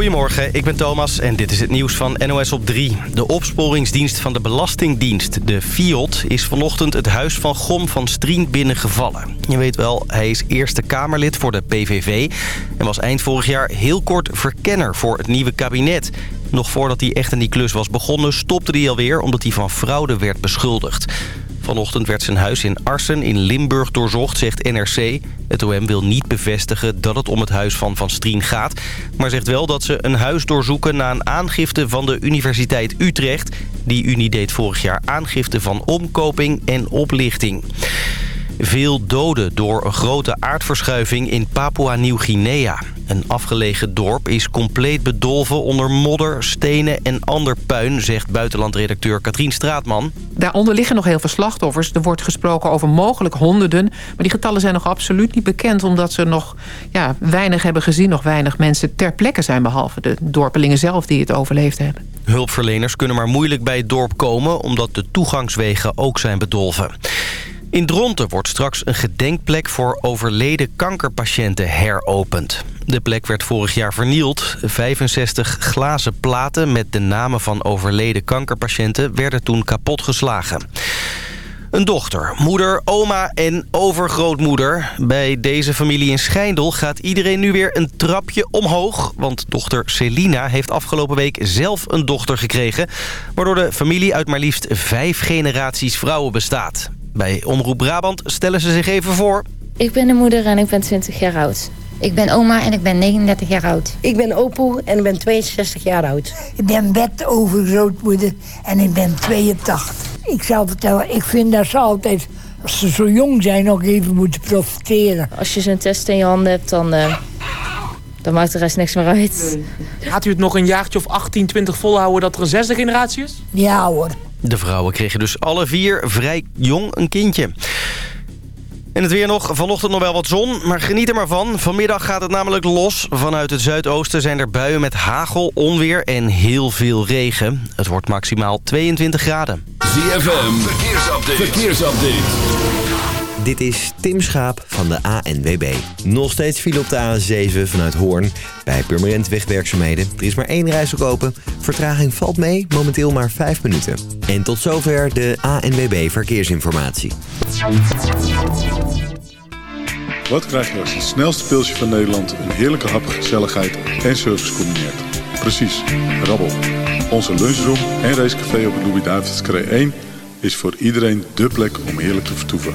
Goedemorgen, ik ben Thomas en dit is het nieuws van NOS op 3. De opsporingsdienst van de Belastingdienst, de FIOD, is vanochtend het huis van Gom van Strien binnengevallen. Je weet wel, hij is Eerste Kamerlid voor de PVV en was eind vorig jaar heel kort verkenner voor het nieuwe kabinet. Nog voordat hij echt aan die klus was begonnen, stopte hij alweer omdat hij van fraude werd beschuldigd. Vanochtend werd zijn huis in Arsen in Limburg doorzocht, zegt NRC. Het OM wil niet bevestigen dat het om het huis van Van Strien gaat... maar zegt wel dat ze een huis doorzoeken na een aangifte van de Universiteit Utrecht. Die unie deed vorig jaar aangifte van omkoping en oplichting. Veel doden door een grote aardverschuiving in Papua-Nieuw-Guinea. Een afgelegen dorp is compleet bedolven onder modder, stenen en ander puin... zegt buitenlandredacteur Katrien Straatman. Daaronder liggen nog heel veel slachtoffers. Er wordt gesproken over mogelijk honderden. Maar die getallen zijn nog absoluut niet bekend... omdat ze nog ja, weinig hebben gezien, nog weinig mensen ter plekke zijn... behalve de dorpelingen zelf die het overleefd hebben. Hulpverleners kunnen maar moeilijk bij het dorp komen... omdat de toegangswegen ook zijn bedolven. In Dronten wordt straks een gedenkplek voor overleden kankerpatiënten heropend. De plek werd vorig jaar vernield. 65 glazen platen met de namen van overleden kankerpatiënten werden toen kapotgeslagen. Een dochter, moeder, oma en overgrootmoeder. Bij deze familie in Schijndel gaat iedereen nu weer een trapje omhoog. Want dochter Celina heeft afgelopen week zelf een dochter gekregen. Waardoor de familie uit maar liefst vijf generaties vrouwen bestaat. Bij Omroep Brabant stellen ze zich even voor. Ik ben de moeder en ik ben 20 jaar oud. Ik ben oma en ik ben 39 jaar oud. Ik ben opoe en ik ben 62 jaar oud. Ik ben bedovergrootmoeder en ik ben 82. Ik zal vertellen, ik vind dat ze altijd, als ze zo jong zijn, nog even moeten profiteren. Als je zo'n test in je handen hebt, dan, uh, dan maakt de rest niks meer uit. Gaat u het nog een jaartje of 18, 20 volhouden dat er een zesde generatie is? Ja hoor. De vrouwen kregen dus alle vier vrij jong een kindje. En het weer nog. Vanochtend nog wel wat zon, maar geniet er maar van. Vanmiddag gaat het namelijk los. Vanuit het zuidoosten zijn er buien met hagel, onweer en heel veel regen. Het wordt maximaal 22 graden. ZFM, verkeersupdate. verkeersupdate. Dit is Tim Schaap van de ANWB. Nog steeds file op de A7 vanuit Hoorn. Bij Purmerend wegwerkzaamheden. Er is maar één reis open. Vertraging valt mee, momenteel maar 5 minuten. En tot zover de ANWB Verkeersinformatie. Wat krijg je als het snelste pilsje van Nederland... een heerlijke hap, gezelligheid en service combineert? Precies, rabbel. Onze lunchroom en racecafé op de Louis-David's 1... is voor iedereen dé plek om heerlijk te vertoeven.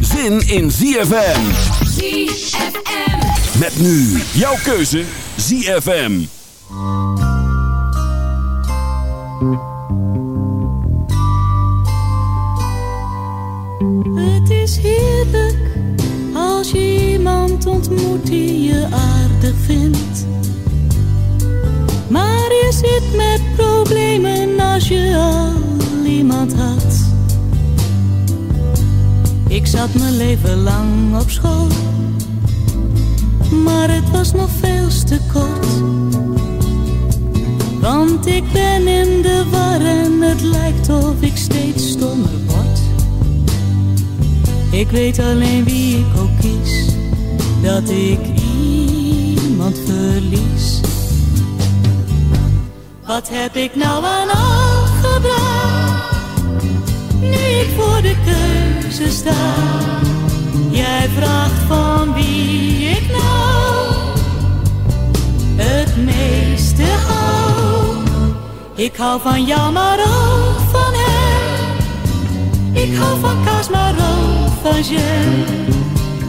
zin in ZFM. ZFM. Met nu jouw keuze ZFM. Het is heerlijk als je iemand ontmoet die je aardig vindt. Maar je zit met problemen als je al iemand had. Ik zat mijn leven lang op school, maar het was nog veel te kort. Want ik ben in de war en het lijkt of ik steeds stommer word. Ik weet alleen wie ik ook kies, dat ik iemand verlies. Wat heb ik nou aan al gebracht, nu ik voor de keuze Jij vraagt van wie ik nou het meeste hou. Ik hou van jou, maar ook van hem. Ik hou van kaas, maar ook van jam.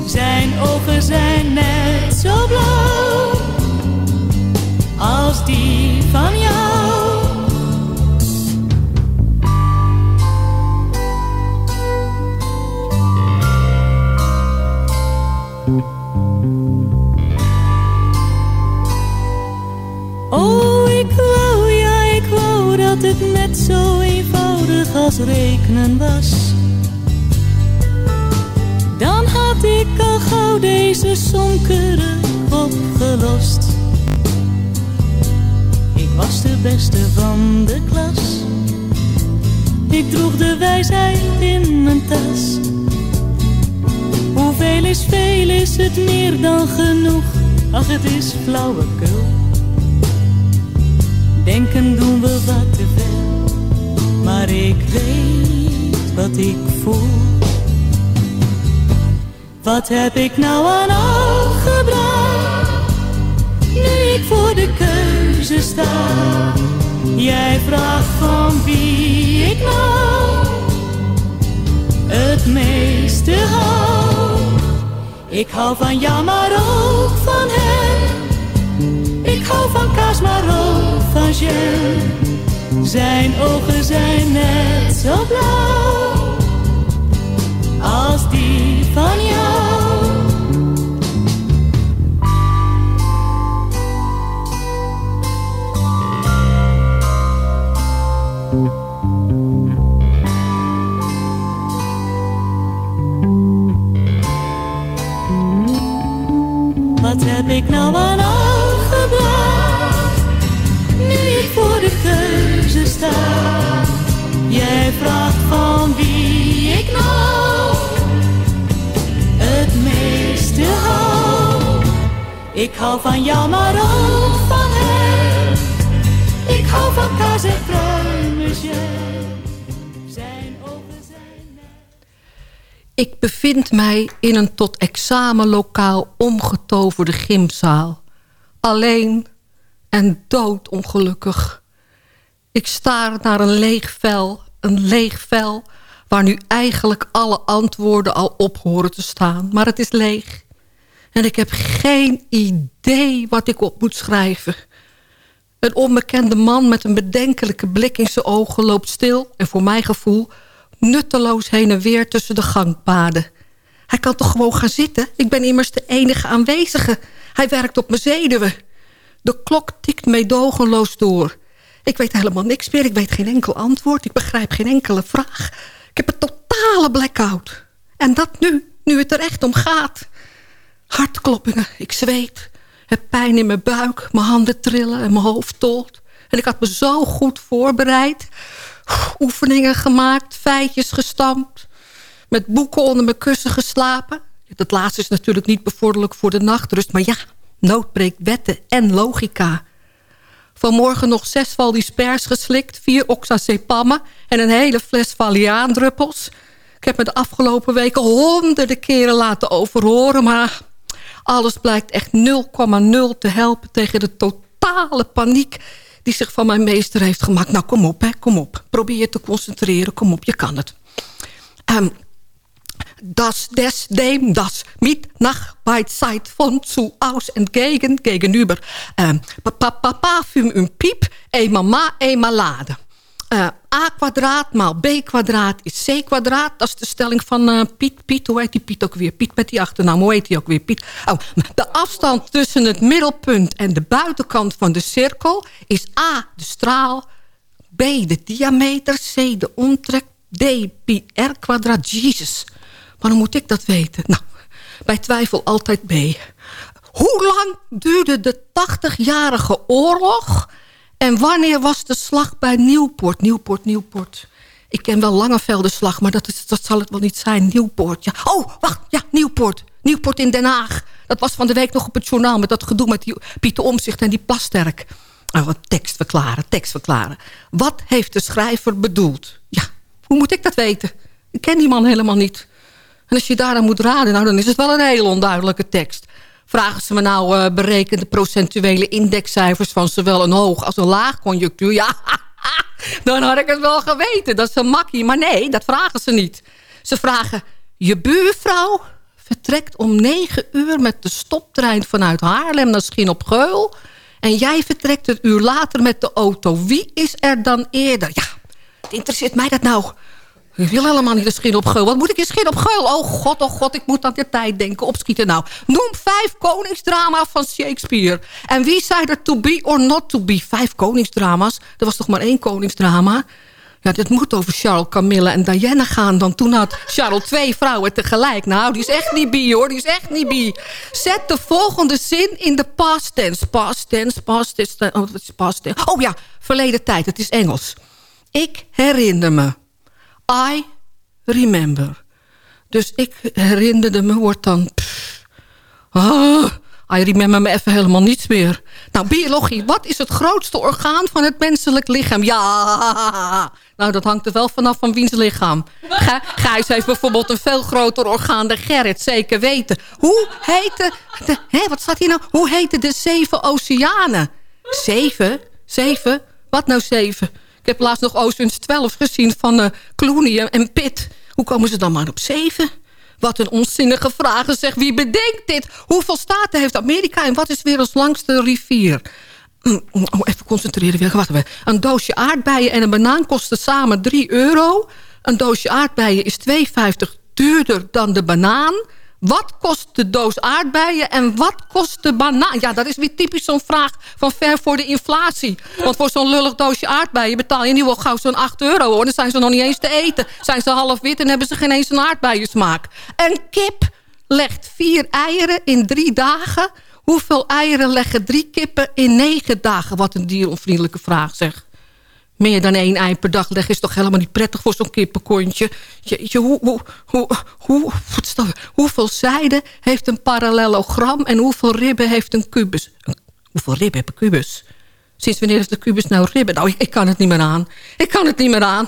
Zijn ogen zijn net zo blauw als die van jou. Rekenen was. Dan had ik al gauw deze sonkere opgelost. Ik was de beste van de klas. Ik droeg de wijsheid in mijn tas. Hoeveel is veel, is het meer dan genoeg? Ach, het is flauwekul. Denken doen we wat te ver, maar ik weet wat ik voel. Wat heb ik nou aan al gebracht, nu ik voor de keuze sta? Jij vraagt van wie ik nou het meeste hou. Ik hou van jou, maar ook van hem. Ik hou van kaas, maar ook van jam. Zijn ogen zijn net zo blauw als die van jou. Wat heb ik nou aan Jij vraagt van wie ik nou het meeste hou. Ik hou van jou, maar ook van hem. Ik hou van kaas en. Zijn ogen zijn Ik bevind mij in een tot examenlokaal omgetoverde gymzaal. Alleen en doodongelukkig. Ik staar naar een leeg vel, een leeg vel... waar nu eigenlijk alle antwoorden al op horen te staan. Maar het is leeg. En ik heb geen idee wat ik op moet schrijven. Een onbekende man met een bedenkelijke blik in zijn ogen... loopt stil en voor mijn gevoel nutteloos heen en weer tussen de gangpaden. Hij kan toch gewoon gaan zitten? Ik ben immers de enige aanwezige. Hij werkt op mijn zenuwen. De klok tikt meedogenloos door. Ik weet helemaal niks meer. Ik weet geen enkel antwoord. Ik begrijp geen enkele vraag. Ik heb een totale blackout. En dat nu, nu het er echt om gaat. Hartkloppingen, ik zweet. Heb pijn in mijn buik, mijn handen trillen en mijn hoofd tolt. En ik had me zo goed voorbereid. Oefeningen gemaakt, feitjes gestampt. Met boeken onder mijn kussen geslapen. Dat laatste is natuurlijk niet bevorderlijk voor de nachtrust. Maar ja, nood breekt wetten en logica. Vanmorgen nog zes Valdispers geslikt, vier oxazepammen... en een hele fles Valiaandruppels. Ik heb me de afgelopen weken honderden keren laten overhoren... maar alles blijkt echt 0,0 te helpen tegen de totale paniek... die zich van mijn meester heeft gemaakt. Nou, kom op, hè, kom op. Probeer je te concentreren, kom op, je kan het. Um, das des dem das mit nach Zeit von zu aus entgegen gegenüber. Um, papa parfum un piep, e mama e malade. Uh, A kwadraat maal B kwadraat is C kwadraat. Dat is de stelling van uh, Piet. Piet, hoe heet die Piet ook weer? Piet met die achternaam, hoe heet die ook weer? Piet. Oh, de afstand tussen het middelpunt en de buitenkant van de cirkel... is A, de straal, B, de diameter, C, de omtrek, D, pi r kwadraat. Jezus, waarom moet ik dat weten? Nou, bij twijfel altijd B. Hoe lang duurde de 80-jarige oorlog... En wanneer was de slag bij Nieuwpoort? Nieuwpoort, Nieuwpoort. Ik ken wel Langeveldenslag, maar dat, dat zal het wel niet zijn. Nieuwpoort, ja. Oh, wacht, ja, Nieuwpoort. Nieuwpoort in Den Haag. Dat was van de week nog op het journaal... met dat gedoe met die Pieter Omzicht en die Plasterk. Oh, wat tekst verklaren, tekst verklaren. Wat heeft de schrijver bedoeld? Ja, hoe moet ik dat weten? Ik ken die man helemaal niet. En als je daar dan moet raden, nou, dan is het wel een heel onduidelijke tekst. Vragen ze me nou uh, berekende procentuele indexcijfers... van zowel een hoog als een laag conjunctuur? Ja, dan had ik het wel geweten. Dat is een makkie. Maar nee, dat vragen ze niet. Ze vragen, je buurvrouw vertrekt om negen uur... met de stoptrein vanuit Haarlem Schin op Geul... en jij vertrekt een uur later met de auto. Wie is er dan eerder? Ja, interesseert mij dat nou... Ik wil helemaal niet de schil op geul. Wat moet ik in schil op geul? Oh god, oh god, ik moet aan de tijd denken. Opschieten nou. Noem vijf koningsdrama's van Shakespeare. En wie zei er to be or not to be? Vijf koningsdrama's. Er was toch maar één koningsdrama? Ja, dit moet over Charles, Camilla en Diana gaan. Dan toen had Charles twee vrouwen tegelijk. Nou, die is echt niet bi, hoor. Die is echt niet bi. Zet de volgende zin in de past tense. Past tense, past tense. Oh, past tense? Oh ja, verleden tijd. Het is Engels. Ik herinner me. I remember. Dus ik herinnerde me wordt dan... Ah, I remember me even helemaal niets meer. Nou, biologie. Wat is het grootste orgaan van het menselijk lichaam? Ja, nou dat hangt er wel vanaf van wiens lichaam. Gijs heeft bijvoorbeeld een veel groter orgaan dan Gerrit. Zeker weten. Hoe heette... De, hè, wat staat hier nou? Hoe heten de zeven oceanen? Zeven? Zeven? Wat nou zeven? Ik heb laatst nog Oceans 12 gezien van uh, Clooney en Pitt. Hoe komen ze dan maar op zeven? Wat een onzinnige vragen zeg. Wie bedenkt dit? Hoeveel staten heeft Amerika en wat is ons langste rivier? Mm, mm, oh, even concentreren. Wacht even. Een doosje aardbeien en een banaan kosten samen 3 euro. Een doosje aardbeien is 2,50 duurder dan de banaan. Wat kost de doos aardbeien en wat kost de banaan? Ja, dat is weer typisch zo'n vraag van ver voor de inflatie. Want voor zo'n lullig doosje aardbeien betaal je nu wel gauw zo'n 8 euro. Hoor. Dan zijn ze nog niet eens te eten. Zijn ze half wit en hebben ze geen eens een aardbeiensmaak. Een kip legt vier eieren in drie dagen. Hoeveel eieren leggen drie kippen in negen dagen? Wat een dieronvriendelijke vraag zeg. Meer dan één ei per dag leggen is toch helemaal niet prettig voor zo'n kippenkontje. Je, hoe, hoe, hoe, hoe, hoeveel zijde heeft een parallelogram en hoeveel ribben heeft een kubus? Hoeveel ribben heeft een kubus? Sinds wanneer heeft de kubus nou ribben? Nou, ik, kan het niet meer aan. Ik kan het niet meer aan.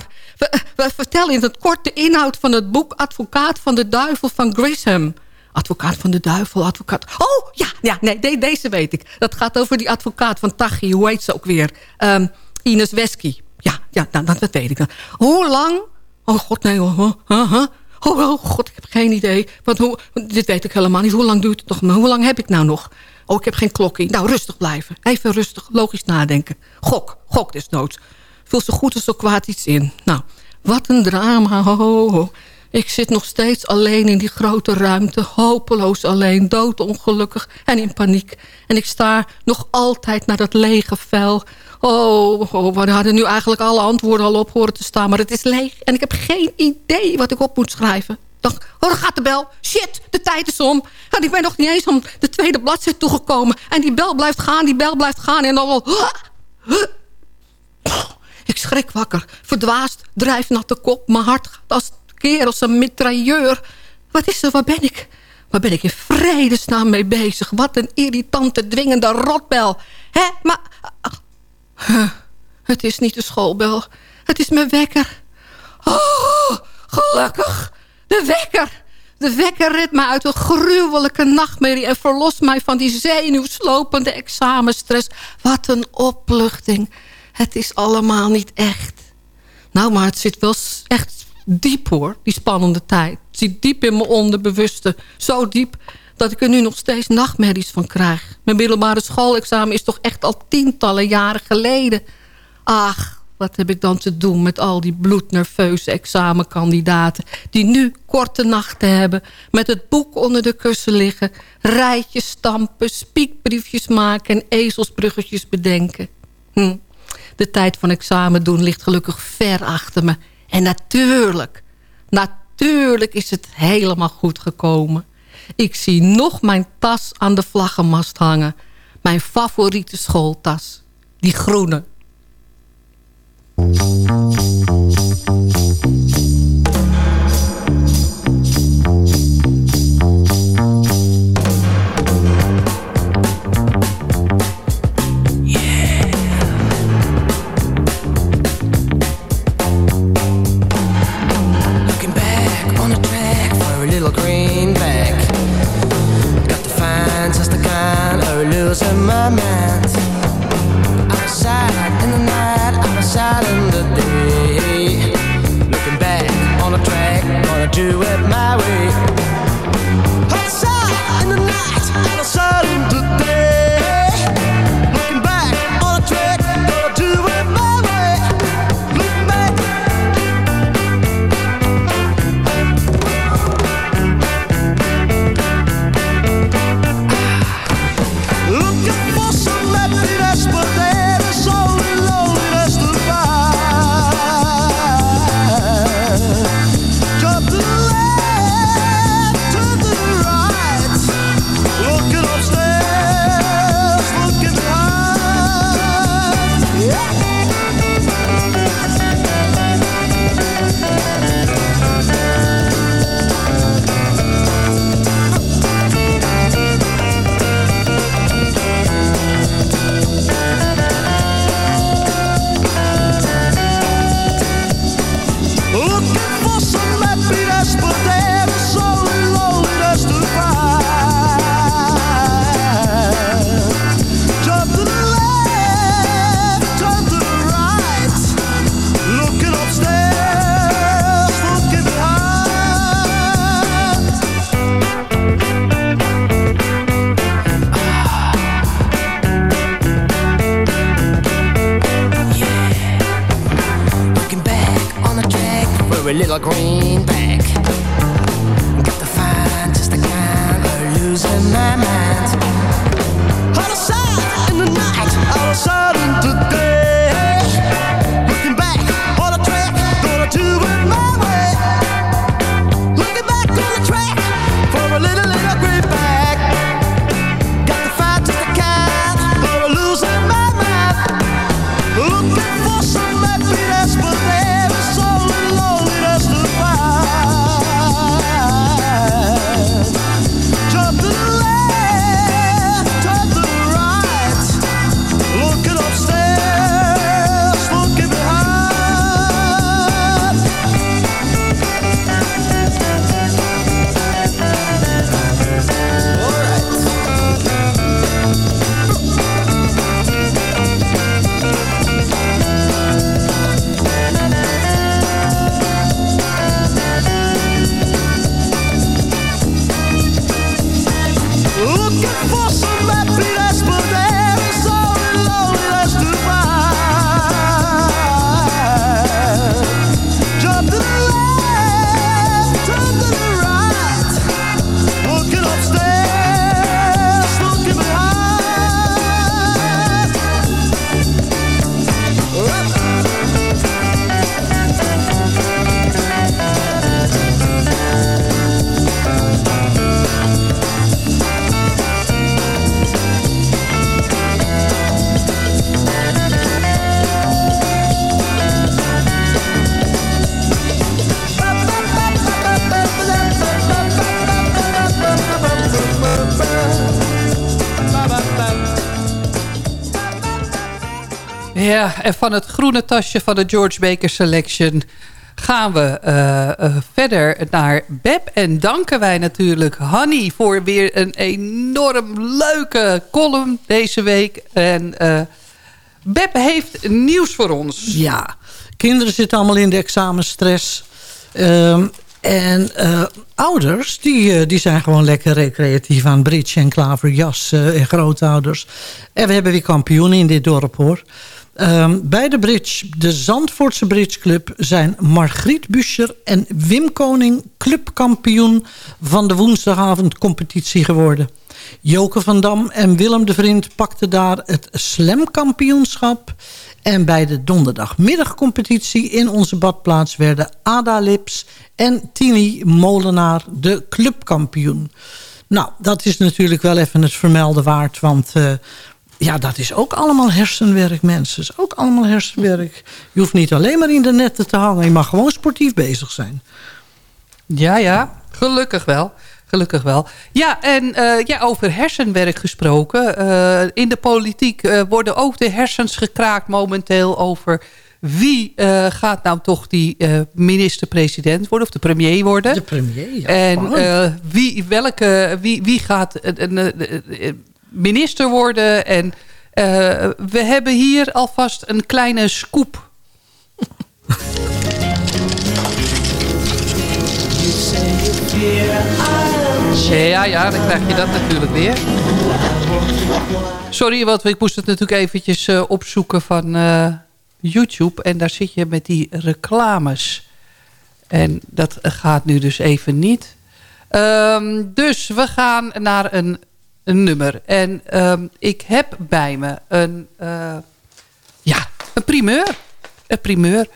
We, vertellen in het kort de inhoud van het boek Advocaat van de Duivel van Grissom. Advocaat van de duivel, advocaat... Oh, ja, ja nee, deze weet ik. Dat gaat over die advocaat van Tachi, hoe heet ze ook weer? Um, Ines Wesky. Ja, ja nou, dat, weet ik dan. Hoe lang... Oh god, nee hoor. Oh, oh, god, ik heb geen idee. Want hoe, dit weet ik helemaal niet. Hoe lang duurt het nog? Hoe lang heb ik nou nog? Oh, ik heb geen klokje. Nou, rustig blijven. Even rustig, logisch nadenken. Gok, gok desnoods. Vul zo goed als zo kwaad iets in. Nou, wat een drama. Oh, ik zit nog steeds alleen in die grote ruimte. Hopeloos alleen, doodongelukkig en in paniek. En ik sta nog altijd naar dat lege vel Oh, oh, we hadden nu eigenlijk alle antwoorden al op horen te staan. Maar het is leeg en ik heb geen idee wat ik op moet schrijven. Dacht, oh, gaat de bel. Shit, de tijd is om. En ik ben nog niet eens om de tweede bladzijde toegekomen. En die bel blijft gaan, die bel blijft gaan. En dan wel... Ik schrik wakker, verdwaasd, drijf naar de kop. Mijn hart gaat als keer als een mitrailleur. Wat is er, waar ben ik? Waar ben ik in vredesnaam mee bezig? Wat een irritante, dwingende rotbel. Hé, maar het is niet de schoolbel. Het is mijn wekker. Oh, gelukkig. De wekker. De wekker redt me uit een gruwelijke nachtmerrie... en verlost mij van die zenuwslopende examenstress. Wat een opluchting. Het is allemaal niet echt. Nou, maar het zit wel echt diep, hoor, die spannende tijd. Het zit diep in mijn onderbewuste. Zo diep dat ik er nu nog steeds nachtmerries van krijg. Mijn middelbare schoolexamen is toch echt al tientallen jaren geleden. Ach, wat heb ik dan te doen met al die bloednerveuze examenkandidaten... die nu korte nachten hebben, met het boek onder de kussen liggen... rijtjes stampen, spiekbriefjes maken en ezelsbruggetjes bedenken. Hm. De tijd van examen doen ligt gelukkig ver achter me. En natuurlijk, natuurlijk is het helemaal goed gekomen. Ik zie nog mijn tas aan de vlaggenmast hangen. Mijn favoriete schooltas. Die groene. En van het groene tasje van de George Baker Selection gaan we eh, eh, verder naar Beb. En danken wij natuurlijk Hanny voor weer een enorm leuke column deze week. En uh, Beb heeft nieuws voor ons. Ja, kinderen zitten allemaal in de examenstress. Um, en ouders, die, die zijn gewoon lekker recreatief aan bridge en klaverjas en grootouders. En we hebben weer kampioenen in dit dorp hoor. Um, bij de bridge, de Zandvoortse Bridge Club... zijn Margriet Buscher en Wim Koning clubkampioen... van de woensdagavondcompetitie geworden. Joke van Dam en Willem de Vriend pakten daar het slamkampioenschap... En bij de donderdagmiddagcompetitie in onze badplaats... werden Ada Lips en Tini Molenaar de clubkampioen. Nou, dat is natuurlijk wel even het vermelden waard... want uh, ja, dat is ook allemaal hersenwerk, mensen. Dat is ook allemaal hersenwerk. Je hoeft niet alleen maar in de netten te hangen. Je mag gewoon sportief bezig zijn. Ja, ja. Gelukkig wel. Gelukkig wel. Ja, en uh, ja, over hersenwerk gesproken. Uh, in de politiek uh, worden ook de hersens gekraakt momenteel over... wie gaat nou toch die minister-president worden of de premier worden. De premier, ja. En wie, welke, wie, wie gaat minister worden. En we hebben hier alvast een kleine scoop. Ja, ja, dan krijg je dat natuurlijk weer. Sorry, want ik moest het natuurlijk eventjes uh, opzoeken van uh, YouTube. En daar zit je met die reclames. En dat gaat nu dus even niet. Um, dus we gaan naar een, een nummer. En um, ik heb bij me een, uh, ja, een primeur. Een primeur.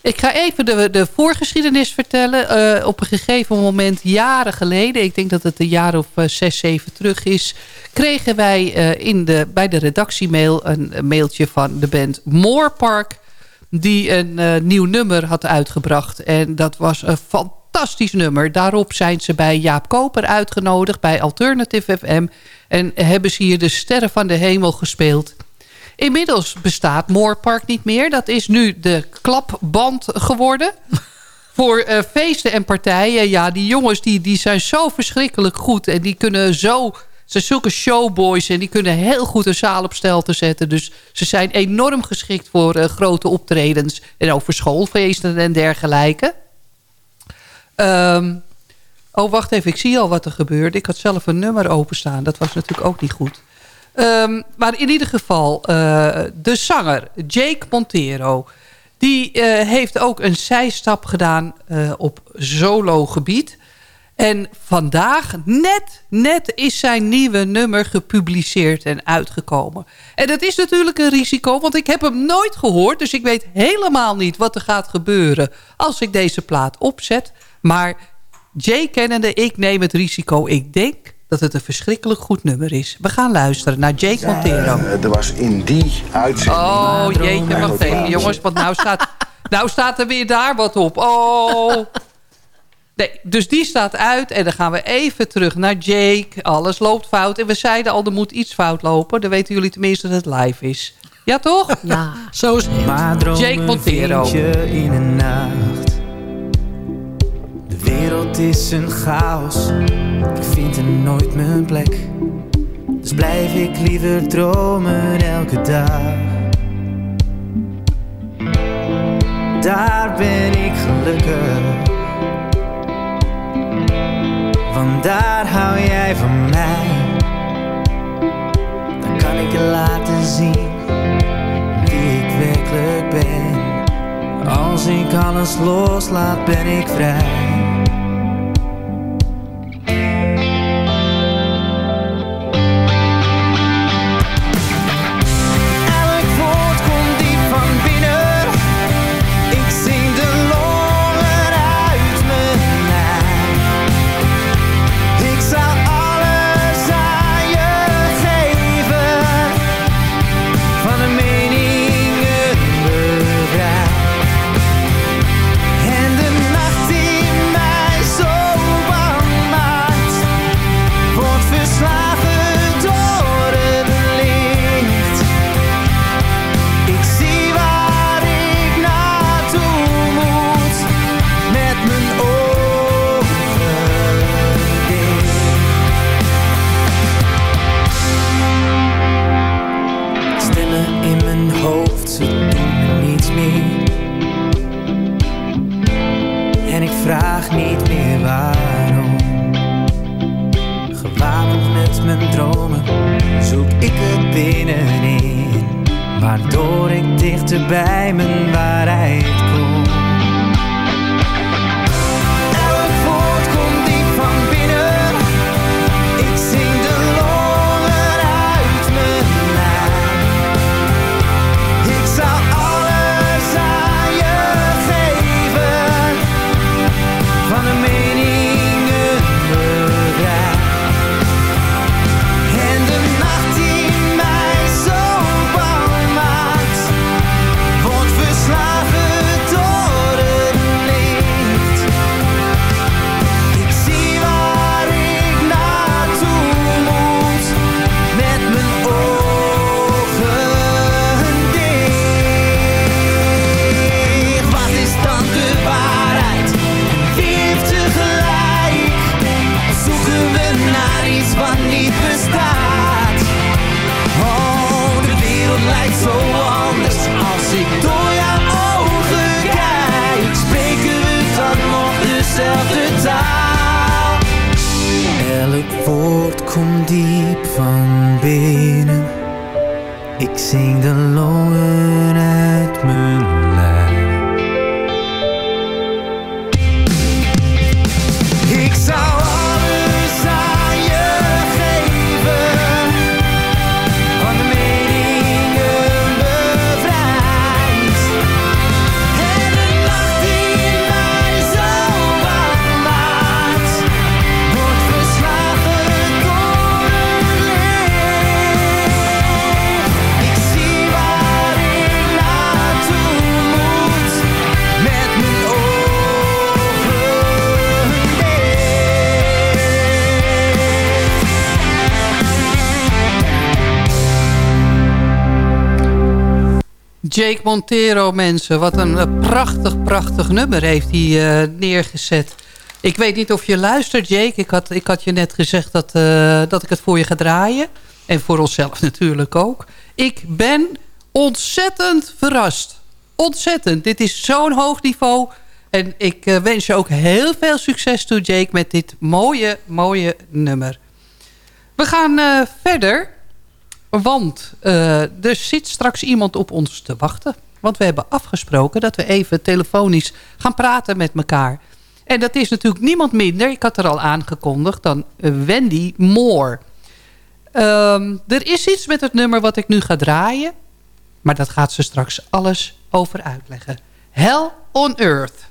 Ik ga even de, de voorgeschiedenis vertellen. Uh, op een gegeven moment, jaren geleden... ik denk dat het een jaar of uh, zes, zeven terug is... kregen wij in de, bij de redactiemail een, mailtje van de band Moorpark... die een nieuw nummer had uitgebracht. En dat was een fantastisch nummer. Daarop zijn ze bij Jaap Koper uitgenodigd... bij Alternative FM... en hebben ze hier de Sterren van de Hemel gespeeld... Inmiddels bestaat Moorpark niet meer. Dat is nu de klapband geworden. Voor uh, feesten en partijen. Ja, die jongens die, die zijn zo verschrikkelijk goed. En die kunnen zo... Ze zijn zulke showboys en die kunnen heel goed een zaal op stel te zetten. Dus ze zijn enorm geschikt voor uh, grote optredens. En ook voor schoolfeesten en dergelijke. Um, oh, wacht even. Ik zie al wat er gebeurt. Ik had zelf een nummer openstaan. Dat was natuurlijk ook niet goed. Um, maar in ieder geval, uh, de zanger Jake Montero... Die eh, heeft ook een zijstap gedaan eh, op solo-gebied. En vandaag, net, net is zijn nieuwe nummer gepubliceerd en uitgekomen. En dat is natuurlijk een risico, want ik heb hem nooit gehoord. Dus ik weet helemaal niet wat er gaat gebeuren als ik deze plaat opzet. Maar Jay kennende, ik neem het risico. Ik denk dat het een verschrikkelijk goed nummer is. We gaan luisteren naar Jake Montero. er was in die uitzending... Oh, jeetje, wacht even, jongens. Want nou staat, nou staat er weer daar wat op. Oh... Nee, dus die staat uit en dan gaan we even terug naar Jake. Alles loopt fout. En we zeiden al, er moet iets fout lopen. Dan weten jullie tenminste dat het live is. Ja, toch? Ja. Zo is het. Jake Montero. in een nacht. Wereld is een chaos. Ik vind er nooit mijn plek. Dus blijf ik liever dromen elke dag. Daar ben ik gelukkig. Want daar hou jij van mij. Dan kan ik je laten zien wie ik werkelijk ben. Als ik alles loslaat, ben ik vrij. Wat niet bestaat? Oh, de wereld lijkt zo anders als ik door jouw ogen kijk. Spreken we dan nog dezelfde taal? Elk woord komt diep van binnen. Ik zing de Jake Montero, mensen. Wat een eh, prachtig, prachtig nummer heeft hij eh, neergezet. Ik weet niet of je luistert, Jake. Ik had, ik had je net gezegd dat, eh, dat ik het voor je ga draaien. En voor onszelf natuurlijk ook. Ik ben ontzettend verrast. Ontzettend. Dit is zo'n hoog niveau. En ik wens je ook heel veel succes toe, Jake... met dit mooie, mooie nummer. We gaan verder. Want eh, er zit straks iemand op ons te wachten. Want we hebben afgesproken dat we even telefonisch gaan praten met elkaar. En dat is natuurlijk niemand minder, ik had er al aangekondigd, dan Wendy Moore. Ehm, er is iets met het nummer wat ik nu ga draaien. Maar dat gaat ze straks alles over uitleggen. Hell on Earth.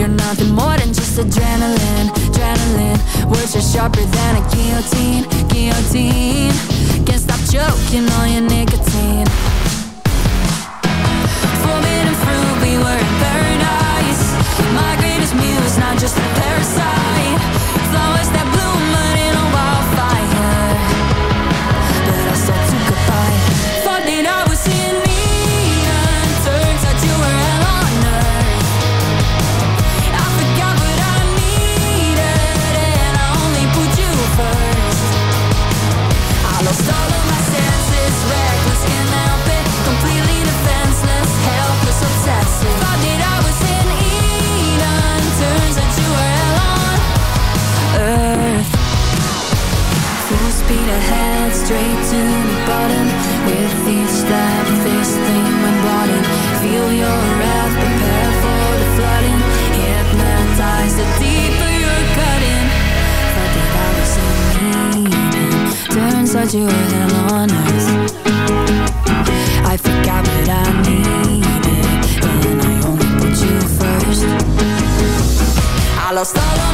You're nothing more than just adrenaline, adrenaline. Words are sharper than a guillotine, guillotine. Can't stop choking on your nicotine. Straight to the bottom. With each step, this thing went rotten. Feel your wrath, prepare for the flooding. Hypnotized, the deeper you're cutting. Thought that I was in. Turns out you were hell on earth. I forgot what I needed, and I only put you first. I lost all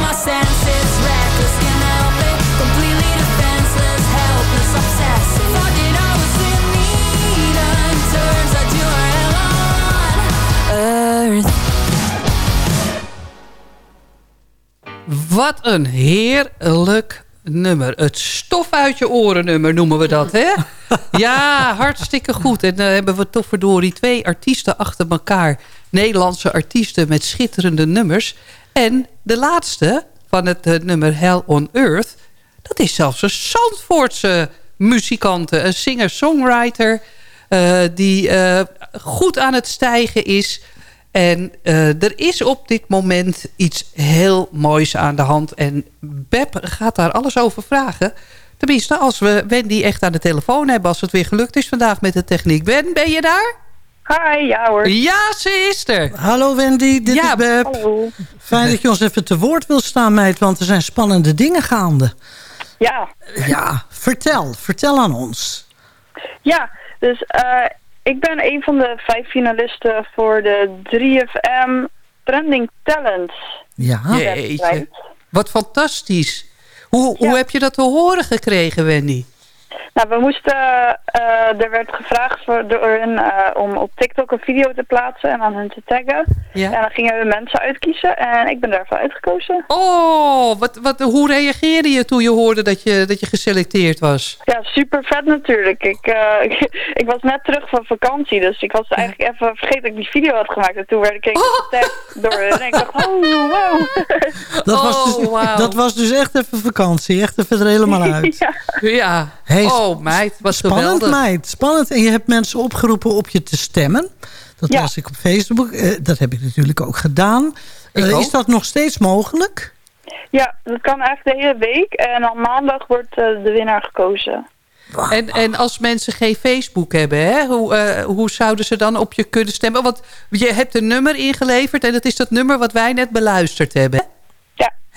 Wat een heerlijk nummer. Het stof uit je oren nummer noemen we dat, hè? Ja, hartstikke goed. En dan hebben we toch verdorie twee artiesten achter elkaar. Nederlandse artiesten met schitterende nummers. En de laatste van het eh, nummer Hell on Earth... dat is zelfs een Zandvoortse muzikante. Een singer-songwriter eh, die eh, goed aan het stijgen is... En eh, er is op dit moment iets heel moois aan de hand. En Beb gaat daar alles over vragen. Tenminste, als we Wendy echt aan de telefoon hebben... als het weer gelukt is vandaag met de techniek. Ben, ben je daar? Hi, ja hoor. Ja, ze is er. Hallo Wendy, dit Ja, is Beb. Hallo. Fijn dat je ons even te woord wil staan, meid, want er zijn spannende dingen gaande. Ja, Ja, vertel, vertel aan ons. ja. Dus eh, ik ben een van de vijf finalisten voor de 3FM Trending Talents. Ja. Jeetje. Wat fantastisch. Hoe, hoe heb je dat te horen gekregen, Wendy? Nou, we moesten, eh, er werd gevraagd voor, door hen eh, om op TikTok een video te plaatsen en aan hen te taggen. Ja. En dan gingen we mensen uitkiezen en ik ben daarvoor uitgekozen. Oh, wat, wat, hoe reageerde je toen je hoorde dat je, dat je geselecteerd was? Ja, super vet natuurlijk. Ik, eh, ik, was net terug van vakantie, dus ik was eigenlijk even vergeten dat ik die video had gemaakt. En toen werd ik even getagd door hen en ik dacht, oh, wow. Dat, was dus, Oh, wauw. dat was dus echt even vakantie, echt even er helemaal uit. ja. Ja. Hey, oh, meid, wat Spannend, geweldig. meid. Spannend. En je hebt mensen opgeroepen op je te stemmen. Dat Ja. las ik op Facebook. Eh, dat heb ik natuurlijk ook gedaan. Ik Eh, ook. is dat nog steeds mogelijk? Ja, dat kan eigenlijk de hele week. En dan maandag wordt eh, de winnaar gekozen. En, en als mensen geen Facebook hebben, hè, hoe, eh, hoe zouden ze dan op je kunnen stemmen? Want je hebt een nummer ingeleverd en dat is dat nummer wat wij net beluisterd hebben.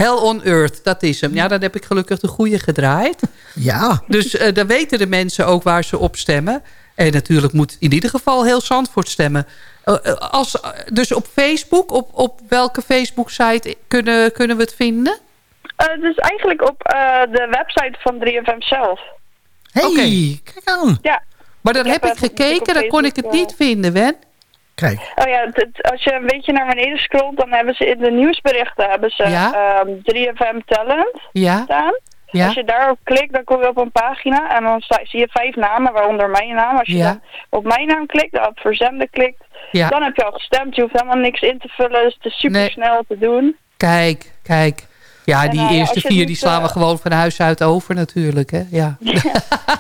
Hell on Earth, dat is hem. Ja, dan heb ik gelukkig de goede gedraaid. Ja. Dus eh, dan weten de mensen ook waar ze op stemmen. En natuurlijk moet in ieder geval heel Zandvoort stemmen. Eh, eh, als, dus op Facebook, op, op welke Facebook-site kunnen, kunnen we het vinden? Eh, dus eigenlijk op eh, de website van 3FM zelf. hey, kijk aan. Ja. Maar dan Ik heb heb ik gekeken, daar kon ik het niet vinden, Wen. Kijk. Oh ja, als je een beetje naar beneden scrolt, dan hebben ze in de nieuwsberichten hebben ze Ja? ehm, 3FM Talent Ja. staan. Ja. Als je daarop klikt, dan kom je op een pagina en dan zie je vijf namen, waaronder mijn naam. Als je Ja. dan op mijn naam klikt, dan op verzenden klikt, dan heb je al gestemd. Je hoeft helemaal niks in te vullen, dus het is super snel te doen. Kijk, kijk. Ja, En, die als eerste vier die slaan we eh, gewoon van huis uit over natuurlijk, hè? Ja.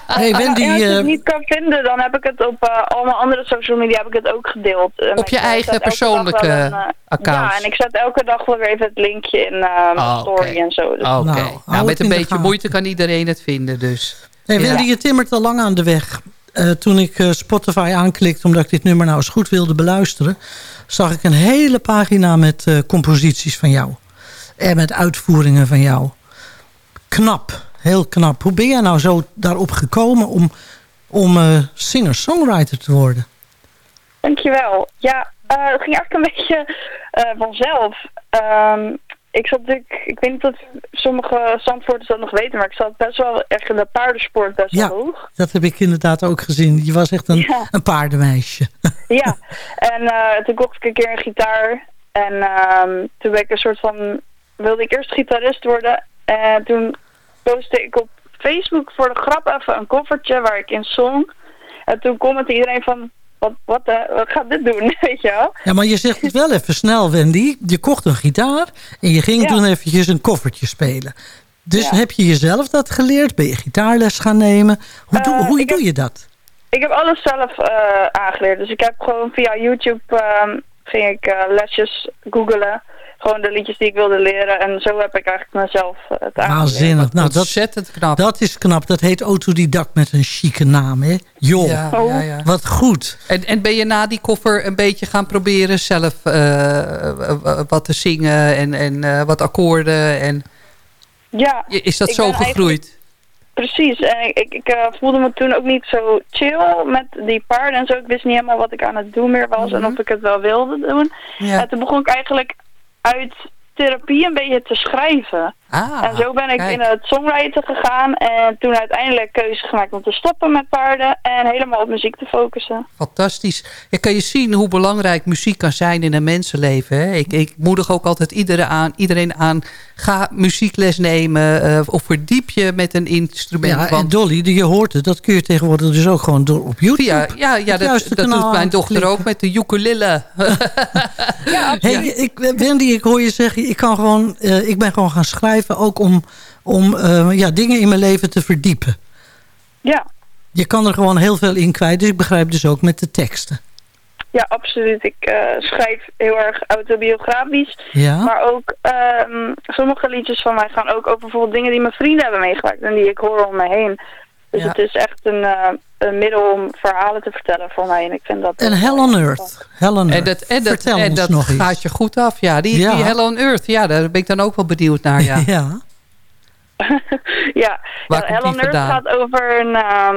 Hey Wendy, en als je eh, het niet kan vinden, dan heb ik het op eh, al mijn andere social media heb ik het ook gedeeld. Op je eigen persoonlijke een, accounts. Ja, en ik zet elke dag wel weer even het linkje in eh, mijn Ah, story en zo. Dus Oké, Nou, nou, met een beetje moeite kan iedereen het vinden, dus. Hey, Wendy, Ja. je timmert al lang aan de weg. Eh, toen ik eh, Spotify aanklikte, omdat ik dit nummer nou eens goed wilde beluisteren... zag ik een hele pagina met eh, composities van jou. En met uitvoeringen van jou. Knap, heel knap. Hoe ben jij nou zo daarop gekomen om, om eh, singer-songwriter te worden? Dankjewel. Ja, eh, het ging eigenlijk een beetje eh, vanzelf. Ehm, ik zat natuurlijk, ik weet niet of sommige Zandvoorters dat nog weten, maar ik zat best wel echt in de paardensport best Ja, wel hoog. dat heb ik inderdaad ook gezien. Je was echt een, Ja. een paardenmeisje. Ja, en toen kocht ik een keer een gitaar. En ehm, toen ben ik een soort van, wilde ik eerst gitarist worden. En toen postte ik op Facebook voor de grap even een koffertje waar ik in zong. En toen commentte iedereen van, wat, wat, de, wat gaat dit doen, weet je wel? Ja, maar je zegt het wel even snel, Wendy. Je kocht een gitaar en je ging Ja. toen eventjes een koffertje spelen. Dus Ja. heb je jezelf dat geleerd? Ben je gitaarles gaan nemen? Hoe, doe, Eh, hoe doe heb- je dat? Ik heb alles zelf eh, aangeleerd. Dus ik heb gewoon via YouTube ehm, ging ik eh, lesjes googelen. Gewoon de liedjes die ik wilde leren. En zo heb ik eigenlijk mezelf eh, het aangeleerd. Waanzinnig. Nou, dat, Ontzettend knap. dat is knap. Dat heet autodidact met een chique naam, hè? Joh, Ja, ja, ja. wat goed. En, en ben je na die koffer een beetje gaan proberen zelf eh, eh, wat te zingen en, en eh, wat akkoorden? En, Ja. is dat zo gegroeid? Precies. En ik, ik, ik voelde me toen ook niet zo chill met die paarden en zo. Ik wist niet helemaal wat ik aan het doen meer was en of ik het wel wilde doen. Ja. En toen begon ik eigenlijk uit therapie een beetje te schrijven. Ah, en zo ben ik kijk. in het songwriten gegaan en toen uiteindelijk keuze gemaakt om te stoppen met paarden en helemaal op muziek te focussen. Fantastisch. Ja, kan je zien hoe belangrijk muziek kan zijn in een mensenleven. Hè? Ik, ik moedig ook altijd iedereen aan, iedereen aan ga muziekles nemen eh, of verdiep je met een instrument. Ja, en Dolly, die je hoort het, dat kun je tegenwoordig dus ook gewoon door op YouTube. ja, ja, ja dat, dat doet mijn dochter klikken. ook met de ukulele. Hey, ik, Wendy, ik hoor je zeggen, ik, kan gewoon, eh, ik ben gewoon gaan schrijven ook om, om eh, ja, dingen in mijn leven te verdiepen. Ja, Je kan er gewoon heel veel in kwijt, dus ik begrijp dus ook met de teksten. ja absoluut. Ik eh, schrijf heel erg autobiografisch. Ja? Maar ook ehm, sommige liedjes van mij gaan ook over bijvoorbeeld dingen die mijn vrienden hebben meegemaakt en die ik hoor om me heen. Dus Ja. het is echt een, eh, een middel om verhalen te vertellen voor mij. En ik vind dat... En Hell on Earth. Hell on En Earth. dat, en dat, en dat nog eens. gaat je goed af. Ja, die, Ja. die Hell on Earth, ja, daar ben ik dan ook wel benieuwd naar. Ja. ja. ja, Waar ja komt Hell on Earth vandaan? gaat over een, ehm,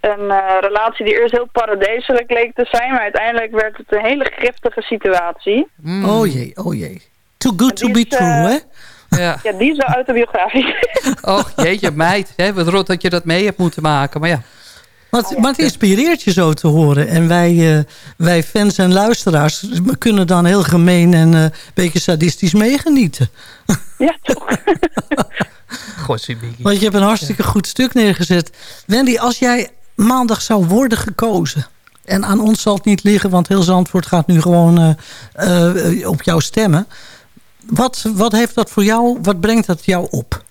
een eh, relatie die eerst heel paradijselijk leek te zijn. Maar uiteindelijk werd het een hele giftige situatie. Mm. Oh jee, oh jee. Too good to be is, true, eh, hè? Ja. Ja, die is wel autobiografisch. Och, jeetje meid. Hè, wat rot dat je dat mee hebt moeten maken. Maar ja, Maar het, maar het inspireert je zo te horen. En wij, eh, wij fans en luisteraars kunnen dan heel gemeen en eh, een beetje sadistisch meegenieten. ja, toch? Want je hebt een hartstikke goed stuk neergezet. Wendy, als jij maandag zou worden gekozen... en aan ons zal het niet liggen, want heel Zandvoort gaat nu gewoon eh, eh, op jou stemmen. Wat, wat heeft dat voor jou, wat brengt dat jou op?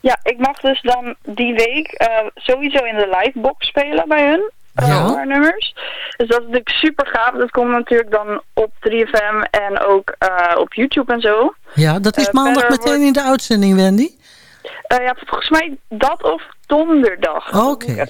Ja, ik mag dus dan die week eh, sowieso in de livebox spelen bij hun. eh, Ja. nummers. Dus dat is natuurlijk super gaaf. Dat komt natuurlijk dan op 3FM en ook eh, op YouTube en zo. Ja, dat is maandag meteen wordt- in de uitzending, Wendy. Ja, volgens mij dat of donderdag. Oké.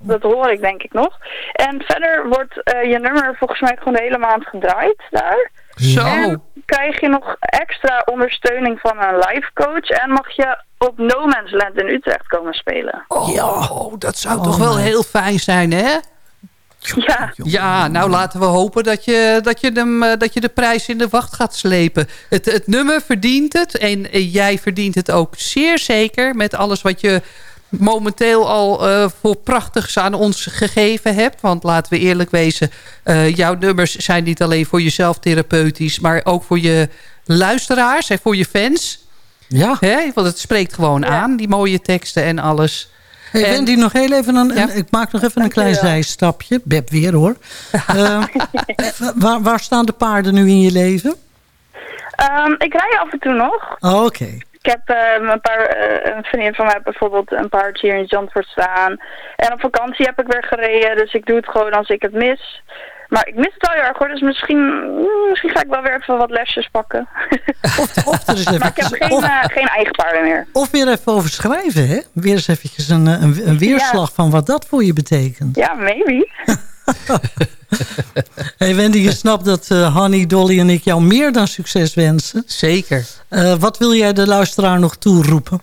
Dat hoor ik denk ik nog. En verder wordt je nummer volgens mij gewoon de hele maand gedraaid daar. Zo. En krijg je nog extra ondersteuning van een life coach en mag je op No Man's Land in Utrecht komen spelen. Ja, dat zou toch wel heel fijn zijn, hè? Ja. Ja, nou laten we hopen dat je, dat je, hem, eh, dat je de prijs in de wacht gaat slepen. Het, het nummer verdient het. En eh, jij verdient het ook zeer zeker. Met alles wat je momenteel al eh, voor prachtigs aan ons gegeven hebt. Want laten we eerlijk wezen. eh, jouw nummers zijn niet alleen voor jezelf therapeutisch. Maar ook voor je luisteraars en voor je fans. Ja. Hè? Want het spreekt gewoon aan. Die mooie teksten en alles. Hey, En- Wendy, nog heel even een, Ja. een- ik maak nog even een klein zijstapje. Beb weer hoor. Eh, waar, waar staan de paarden nu in je leven? Ehm, ik rij af en toe nog. Oh, Oké. Ik heb ehm, een paar, eh, een vriendin van mij bijvoorbeeld een paardje hier in Zandvoort staan. En op vakantie heb ik weer gereden, dus ik doe het gewoon als ik het mis. Maar ik mis het wel heel erg hoor, dus misschien, mm, misschien ga ik wel weer even wat lesjes pakken. Of er eens maar ik heb even, geen, of, eh, geen eigen paarden meer. of weer even over schrijven, hè? Weer eens eventjes een, eh, een, een weerslag van wat dat voor je betekent. Ja, maybe. Hey Wendy, je snapt dat eh Hanny, Dolly en ik jou meer dan succes wensen. Zeker. Eh, wat wil jij de luisteraar nog toeroepen?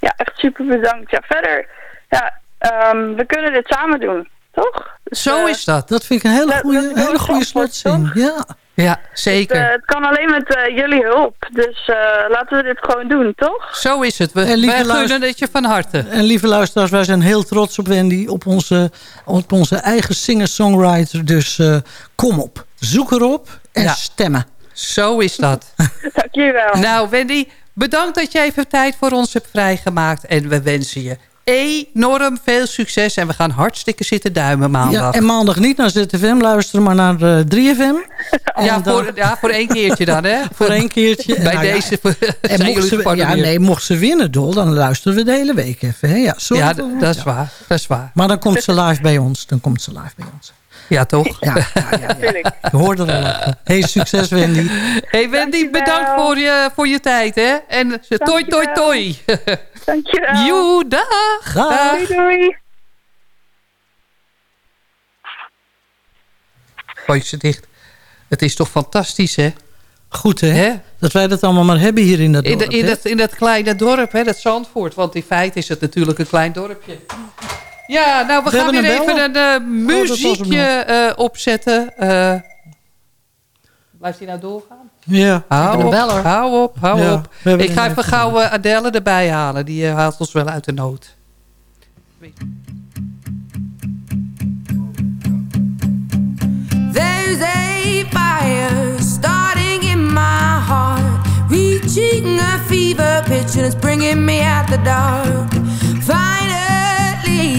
Ja, echt super bedankt. Ja, verder, ja, ehm, we kunnen dit samen doen, toch? Dus, Zo eh, is dat. Dat vind ik een hele goede, hele goede slotzin. Ja. Ja, zeker. eh, het kan alleen met eh, jullie hulp, dus eh, laten we dit gewoon doen, toch? Zo is het. We, En lieve wij luister- gunnen het je van harte. En lieve luisteraars, wij zijn heel trots op Wendy. Op onze, op onze eigen singer-songwriter. Dus eh, kom op. Zoek erop en Ja. stemmen. Zo is dat. Dankjewel. nou, Wendy, bedankt dat je even tijd voor ons hebt vrijgemaakt. En we wensen je enorm veel succes. En we gaan hartstikke zitten duimen Ja, maandag. en maandag niet naar ZFM luisteren, maar naar eh, 3FM. En Ja, dan- voor, ja, voor één keertje dan, hè? voor één keertje. Bij Nou ja, deze En mocht ze, ja, nee, mocht ze winnen, Dol, dan luisteren we de hele week even. Hè? Ja, Ja, dat is ja. waar. Dat is waar. Maar dan komt ze live bij ons. Dan komt ze live bij ons. Ja, toch? Ja, ja, ja, ja. Natuurlijk. Je hoorde er. Hey, succes Wendy. Hey Wendy, bedankt voor je, voor je tijd, hè? En toi, toi, toi. Dankjewel. Joe, dag. Dag. Doei, doei. Gooi ze dicht. Het is toch fantastisch, hè? Goed hè? Hè? Dat wij dat allemaal maar hebben hier in dat In, dorp. de- in, dat, in dat kleine dorp, hè, dat Zandvoort. Want in feite is het natuurlijk een klein dorpje. Ja, nou, we, We gaan weer een even een Oh, eh, hem muziekje eh, opzetten. Eh, blijft hij nou doorgaan? Ja. Hou op, beller. hou op, hou Ja, op. Ik ga even gauw Adele erbij halen. Die haalt ons wel uit de nood. There's a fire starting in my heart, reaching a fever pitch, and it's bringing me out the dark.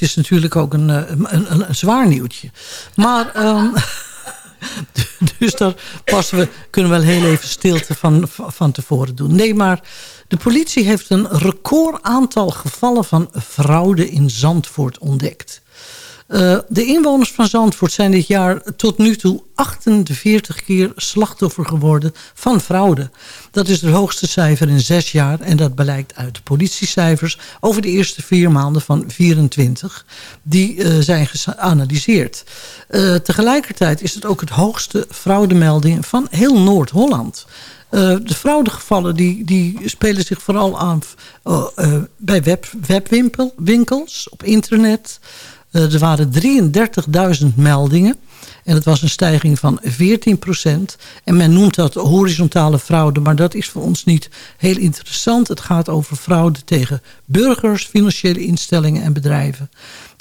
Is natuurlijk ook een, eh, een, een, een zwaar nieuwtje. Maar, ehm, dus daar passen we, kunnen we wel heel even stilte van, van tevoren doen. Nee, maar de politie heeft een record aantal gevallen van fraude in Zandvoort ontdekt. Uh, de inwoners van Zandvoort zijn dit jaar tot nu toe 48 keer slachtoffer geworden van fraude. Dat is het hoogste cijfer in zes jaar en dat blijkt uit de politiecijfers over de eerste vier maanden van 24. Die uh, zijn geanalyseerd. Uh, tegelijkertijd is het ook het hoogste fraudemelding van heel Noord-Holland. Uh, de fraudegevallen die, die spelen zich vooral af uh, uh, bij web, webwinkels, op internet. Er waren 33.000 meldingen. En het was een stijging van 14% En men noemt dat horizontale fraude. Maar dat is voor ons niet heel interessant. Het gaat over fraude tegen burgers, financiële instellingen en bedrijven.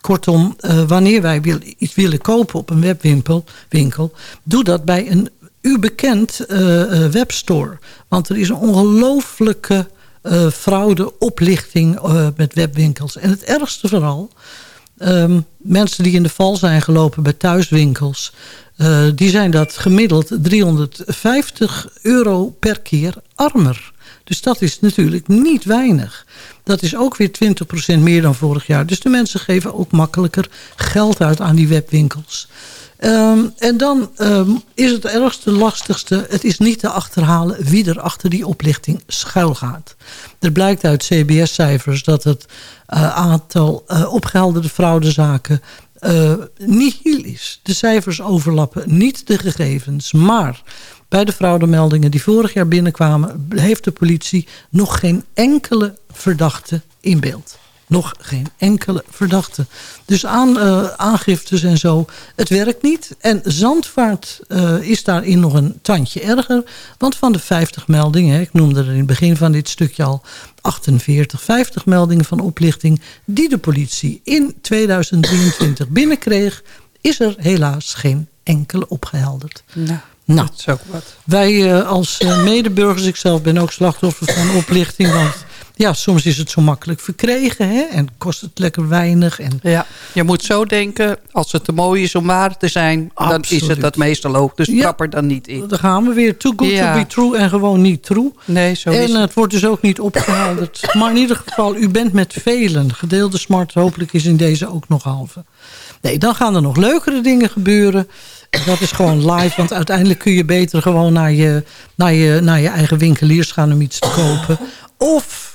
Kortom, wanneer wij iets willen kopen op een webwinkel... Winkel, doe dat bij een u bekend uh, webstore. Want er is een ongelooflijke uh, fraude, oplichting met webwinkels. En het ergste vooral, um, mensen die in de val zijn gelopen bij thuiswinkels... die zijn dat gemiddeld 350 euro per keer armer. Dus dat is natuurlijk niet weinig. Dat is ook weer 20% meer dan vorig jaar. Dus de mensen geven ook makkelijker geld uit aan die webwinkels. Um, en dan um, is het ergste, lastigste... het is niet te achterhalen wie er achter die oplichting schuil gaat. Er blijkt uit CBS-cijfers dat het uh, aantal uh, opgehelderde fraudezaken... Uh, nihil is. De cijfers overlappen niet de gegevens. Maar bij de fraudemeldingen die vorig jaar binnenkwamen... heeft de politie nog geen enkele verdachte in beeld nog geen enkele verdachte. Dus aan, uh, aangiftes en zo, het werkt niet. En Zandvaart uh, is daarin nog een tandje erger. Want van de 50 meldingen, ik noemde er in het begin van dit stukje al 48, 50 meldingen van oplichting... die de politie in 2023 binnenkreeg... is er helaas geen enkele opgehelderd. Nou. Nou, dat is ook wat. wij uh, als medeburgers, ik zelf ben ook slachtoffer van oplichting... want ja, soms is het zo makkelijk verkregen hè? en kost het lekker weinig. En... Ja, je moet zo denken, als het te mooi is om waar te zijn... Absoluut. dan is het dat meestal ook. Dus ja, er dan niet in. Dan gaan we weer too good ja. to be true en gewoon niet true. Nee, zo en is het. het wordt dus ook niet opgehelderd. maar in ieder geval, u bent met velen. Gedeelde smart, hopelijk is in deze ook nog halve. Nee, dan gaan er nog leukere dingen gebeuren. Dat is gewoon live, want uiteindelijk kun je beter gewoon naar je, naar je, naar je eigen winkeliers gaan om iets te kopen. Of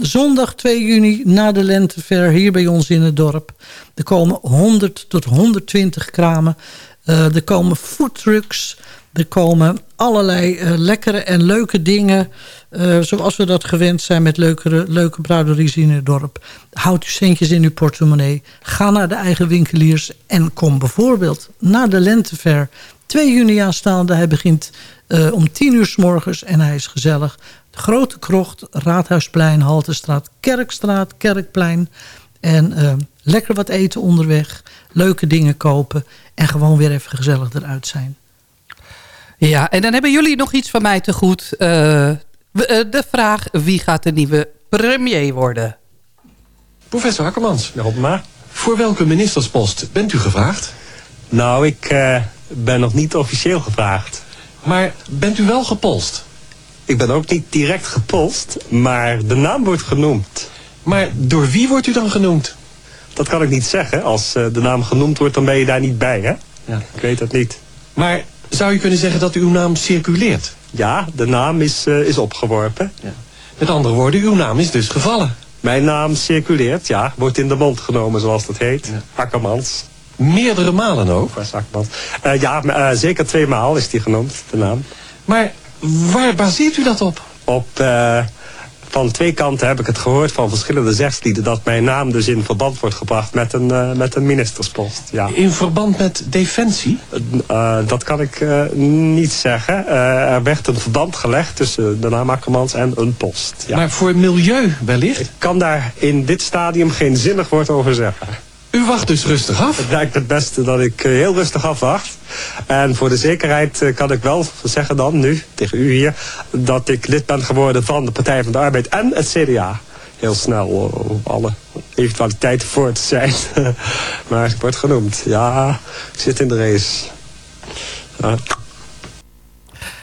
zondag 2 juni na de lentever hier bij ons in het dorp. Er komen 100 tot 120 kramen. Uh, er komen foodtrucks. Er komen allerlei uh, lekkere en leuke dingen. Uh, zoals we dat gewend zijn met leukere, leuke braderies in het dorp. Houd uw centjes in uw portemonnee. Ga naar de eigen winkeliers. En kom bijvoorbeeld naar de lentever. 2 juni aanstaande. Hij begint om 10 uur s morgens en hij is gezellig. Grote Krocht, Raadhuisplein, Haltestraat, Kerkstraat, Kerkplein. En uh, lekker wat eten onderweg, leuke dingen kopen... en gewoon weer even gezellig eruit zijn. Ja, en dan hebben jullie nog iets van mij te goed. Uh, de vraag, wie gaat de nieuwe premier worden? Professor Hakkermans, ja, maar. voor welke ministerspost bent u gevraagd? Nou, ik uh, ben nog niet officieel gevraagd. Maar bent u wel gepolst? Ik ben ook niet direct gepolst, maar de naam wordt genoemd. Maar door wie wordt u dan genoemd? Dat kan ik niet zeggen. Als uh, de naam genoemd wordt, dan ben je daar niet bij, hè? Ja. Ik weet dat niet. Maar zou je kunnen zeggen dat uw naam circuleert? Ja, de naam is, uh, is opgeworpen. Ja. Met andere woorden, uw naam is dus gevallen. Mijn naam circuleert, ja. Wordt in de mond genomen, zoals dat heet. Ja. Akkermans. Meerdere malen ook? Akkermans. Uh, ja, uh, zeker twee maal is die genoemd, de naam. Maar Waar baseert u dat op? Op, uh, van twee kanten heb ik het gehoord van verschillende zegslieden... dat mijn naam dus in verband wordt gebracht met een, uh, met een ministerspost. Ja. In verband met defensie? Uh, dat kan ik niet zeggen. er werd een verband gelegd tussen de naam Akkermans en een post. Ja. Maar voor milieu wellicht? Ik kan daar in dit stadium geen zinnig woord over zeggen. U wacht dus rustig af? Het lijkt het beste dat ik eh, heel rustig afwacht. En voor de zekerheid eh, kan ik wel zeggen dan, nu, tegen u hier... dat ik lid ben geworden van de Partij van de Arbeid en het CDA. Heel snel, om alle eventualiteiten voor te zijn. maar ik word genoemd. Ja, ik zit in de race. Ja.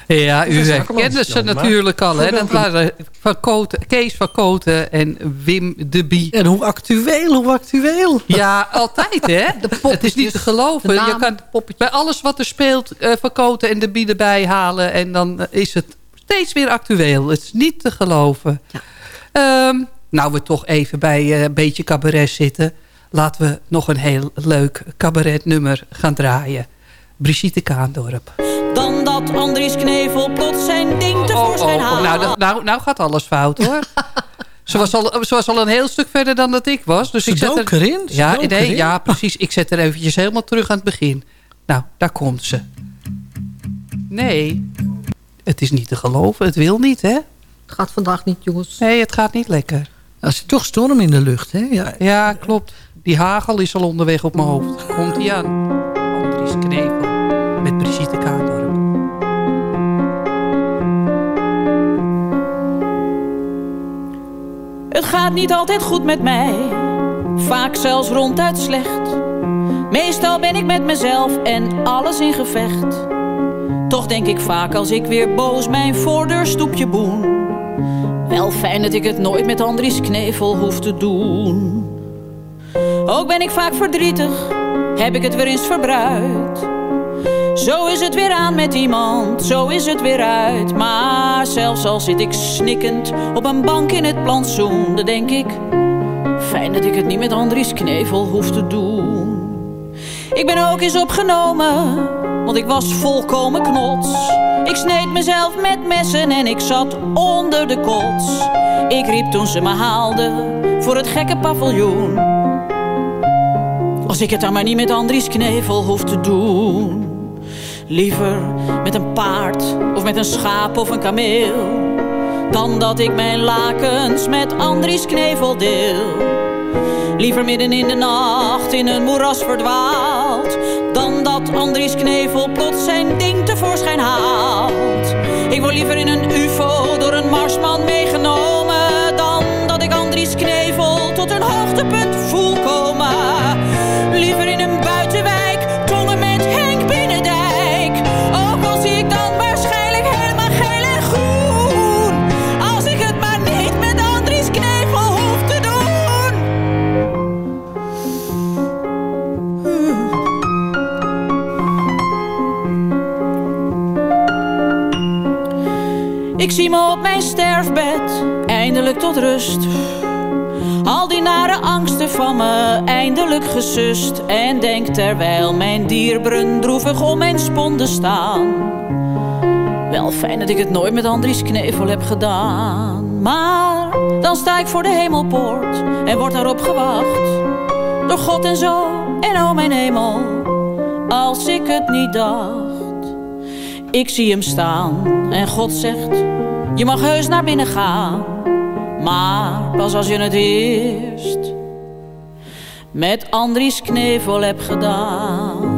Ja, u herkende Akkermans, ze natuurlijk al. Hè? Dat waren van Koten, Kees van Koten en Wim de Bie. En hoe actueel, hoe actueel. Ja, altijd hè. het is niet te geloven. de Je kan bij alles wat er speelt eh, van Koten en de Bie erbij halen. En dan eh, is het steeds weer actueel. Het is niet te geloven. Ehm, nou, we toch even bij eh, een beetje cabaret zitten. Laten we nog een heel leuk cabaretnummer gaan draaien. Brigitte Kaandorp. Dan dat Andries Knevel plots zijn ding Oh, tevoorschijn oh, haalt. nou, nou, nou gaat alles fout hoor. Ze was, al, ze was al een heel stuk verder dan dat ik was. Dus Ze ik zet er, erin, ze Ja, dook nee, erin. ja, precies. Ik zet er eventjes helemaal terug aan het begin. Nou, daar komt ze. Nee, het is niet te geloven. Het wil niet, hè? Het gaat vandaag niet, jongens. Nee, het gaat niet lekker. Er zit toch storm in de lucht, hè? Ja, Ja, klopt. Die hagel is al onderweg op mijn hoofd. Komt hij aan. Andries Knevel met Brigitte Kaandorp. Het gaat niet altijd goed met mij, vaak zelfs ronduit slecht. Meestal ben ik met mezelf en alles in gevecht. Toch denk ik vaak als ik weer boos mijn voordeurstoepje boen. Wel fijn dat ik het nooit met Andries Knevel hoef te doen. Ook ben ik vaak verdrietig, heb ik het weer eens verbruikt. Zo is het weer aan met iemand, zo is het weer uit. Maar zelfs al zit ik snikkend op een bank in het plantsoen, dan denk ik... Fijn dat ik het niet met Andries Knevel hoef te doen. Ik ben ook eens opgenomen, want ik was volkomen knots. Ik sneed mezelf met messen en ik zat onder de kots. Ik riep toen ze me haalden voor het gekke paviljoen. Als ik het dan maar niet met Andries Knevel hoef te doen. Liever met een paard of met een schaap of een kameel. Dan dat ik mijn lakens met Andries Knevel deel. Liever midden in de nacht in een moeras verdwaald. Dan dat Andries Knevel plots zijn ding tevoorschijn haalt. Ik word liever in een ufo door een marsman meegenomen. Zie me op mijn sterfbed, eindelijk tot rust. Al die nare angsten van me eindelijk gesust. En denk terwijl mijn dierbren droevig om mijn sponden staan. Wel fijn dat ik het nooit met Andries Knevel heb gedaan. Maar dan sta ik voor de hemelpoort en wordt daarop gewacht. Door God en zo en o mijn hemel, als ik het niet dacht. Ik zie hem staan en God zegt, je mag heus naar binnen gaan. Maar pas als je het eerst met Andries Knevel hebt gedaan.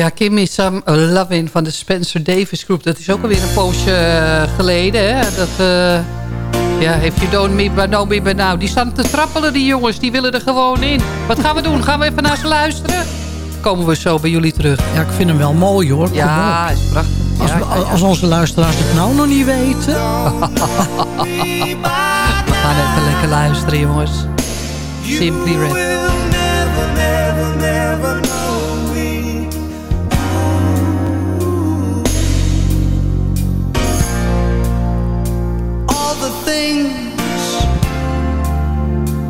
Ja, Kim is Some Lovin' van de Spencer Davis Group. Dat is ook alweer een poosje eh, geleden. Hè? Dat, eh, ja, if you don't me by know me by now. Die staan te trappelen, die jongens. Die willen er gewoon in. Wat gaan we doen? Gaan we even naar ze luisteren? Komen we zo bij jullie terug. Ja, ik vind hem wel mooi hoor. Kom Ja, op. is prachtig. Als, Ja, ja, ja. als onze luisteraars het nou nog niet weten. We gaan even lekker luisteren, jongens. Simply Red.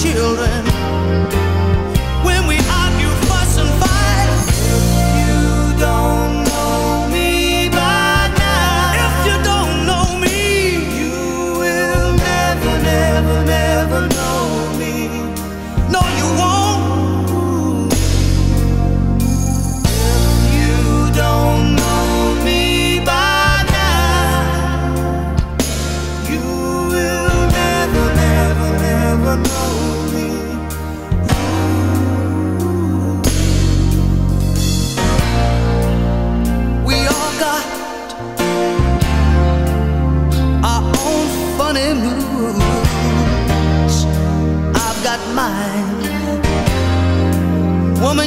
Children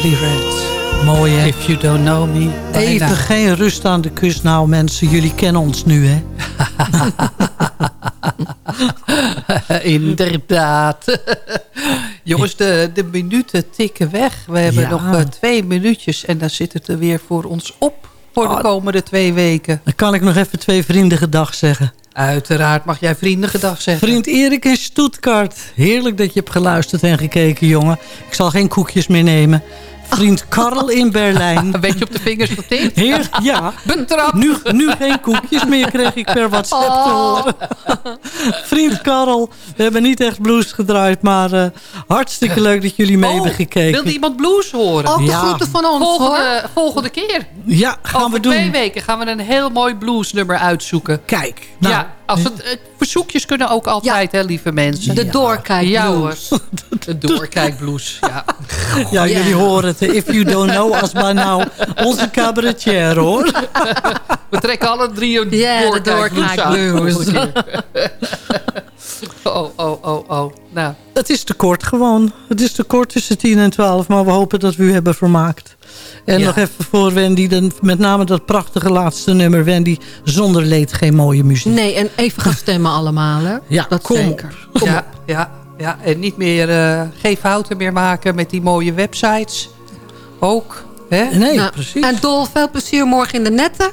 Simply Red. Mooi hè? If you don't know me. Even now. geen rust aan de kust. Nou mensen, jullie kennen ons nu hè. Inderdaad. Jongens, de, de minuten tikken weg. We hebben Ja. nog eh, twee minuutjes en dan zit het er weer voor ons op voor de Oh. komende twee weken. Dan kan ik nog even twee vrienden gedag zeggen. Uiteraard mag jij vrienden gedag zeggen. Vriend Erik in Stuttgart. Heerlijk dat je hebt geluisterd en gekeken, jongen. Ik zal geen koekjes meer nemen. Vriend Karl in Berlijn. Een beetje op de vingers getikt. Heer, ja. Betrap. Nu, nu geen koekjes meer kreeg ik per WhatsApp te Oh. horen. Vriend Karel, we hebben niet echt blues gedraaid, maar eh, hartstikke leuk dat jullie mee hebben gekeken. Wilde iemand blues horen? Ook de Ja. groeten van ons, volgende, volgende keer. Ja, gaan Over we doen. twee weken gaan we een heel mooi bluesnummer uitzoeken. Kijk. nou. ja, als het, eh, verzoekjes kunnen ook altijd, hè, lieve mensen. De doorkijkblues. Ja hoor. De doorkijkblues, ja. Ja, jullie horen het. If you don't know us by now. Onze cabaretier, hoor. We trekken alle drie een Ja, de doorkijkblues aan. doorkijkblues. Oh, oh, oh, oh. Nou, Het is te kort gewoon. Het is te kort tussen 10 en 12. Maar we hopen dat we u hebben vermaakt. En Ja. nog even voor Wendy. Dan, met name dat prachtige laatste nummer. Wendy, zonder leed geen mooie muziek. Nee, en even gaan stemmen allemaal, hè? Ja, dat kom zeker. ja, ja, ja. En niet meer, eh, geen fouten meer maken met die mooie websites. Ook. Hè? Nee, Nou, precies. En Dol, veel plezier morgen in de netten.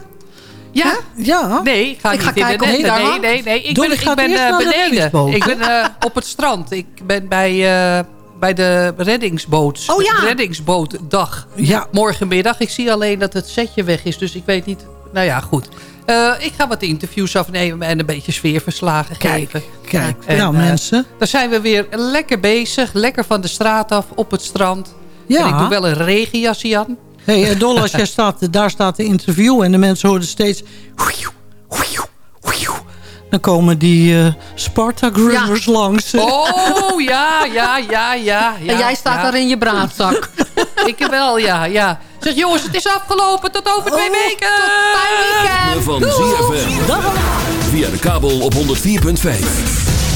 Ja? Ja. Nee, ik ga Ik niet ga in de kijken netten. daar Nee, nee, nee. Ik ben, ik ben eerst eh, beneden. Ik ben eh, op het strand. Ik ben bij, eh, bij de reddingsboot. Oh ja. Reddingsbootdag. Ja. Morgenmiddag. Ik zie alleen dat het setje weg is, dus ik weet niet... Nou ja, goed. Ik ga wat interviews afnemen en een beetje sfeerverslagen geven. Kijk, En, nou mensen. Dan zijn we weer lekker bezig. Lekker van de straat af, op het strand. Ja. En ik doe wel een regenjasje aan. Hé, hey, Dol, als jij staat, daar staat de interview en de mensen horen steeds... Dan komen die eh Spartak runners langs. Oh, ja, ja, ja, ja. ja En jij staat ja. daar in je braadzak. Ik wel, ja, ja. Zeg jongens, het is afgelopen. Tot over twee weken. ritme van ZFM. Via de kabel op 104.5.